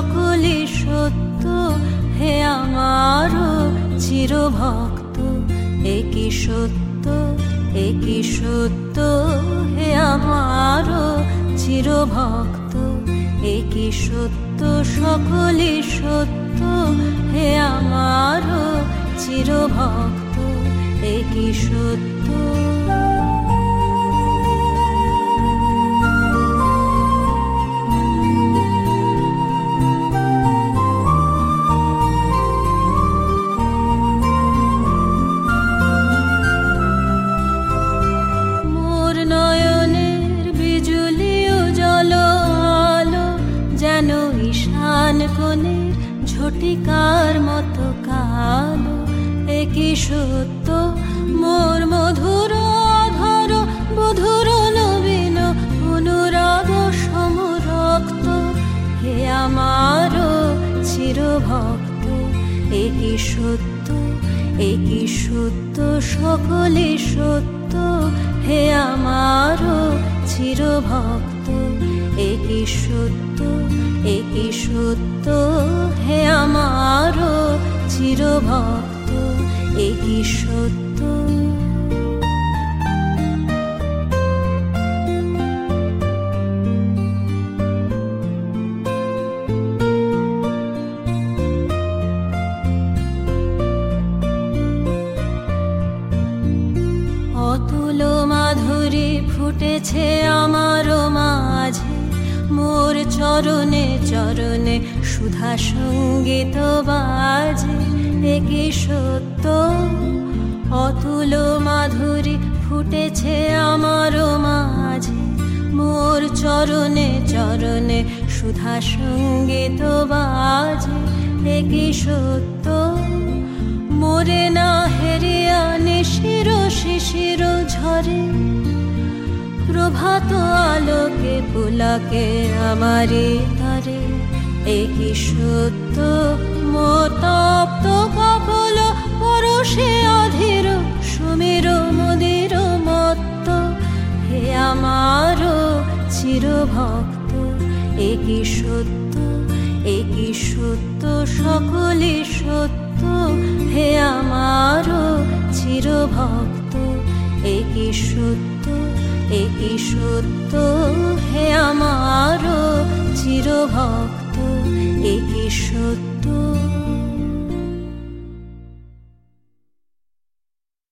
সকলে সত্য। হে আমার চিরভক্ত একই সত্য? একই সত্য? হে আমার চিরভক্ত একই সত্য? সকলে সত্য। হে আমার চিরভক্ত একই সত্য? ঝটিকার মতো কালো একই সত্য? মোর মধুর ধর মধুর নবীন অনুরাগ সমরক্ত হে আমার চিরভক্ত একই সত্য? একই সত্য? সকলে সত্য। হে আমার চিরভক্ত। একই সত্য? একই সত্য? হে আমার চিরভক্ত। একই সত্য? মাধুরী ফুটেছে আমার মাঝে। মোর চরণে চরণে সুধা সংগীত বাজে। একই সত্য, অতুল মাধুরী ফুটেছে আমার মাঝে। মোর চরণে চরণে সুধা সংগীত বাজে। একই সত্য, মোরে না হেরিয়া নিশির শিশির ঝরে। প্রভাত আলোকে পুলাকে আমারে তারে। একই সত্য? মোতপ্ত কপল, পরশে অধীর, সুমির মুদির মত্ত। হে আমার চিরভক্ত একই সত্য? একই সত্য? সকলে সত্য। হে আমার চিরভক্ত একই সত্য? একই সত্য হে আমার চিরভক্ত একই সত্য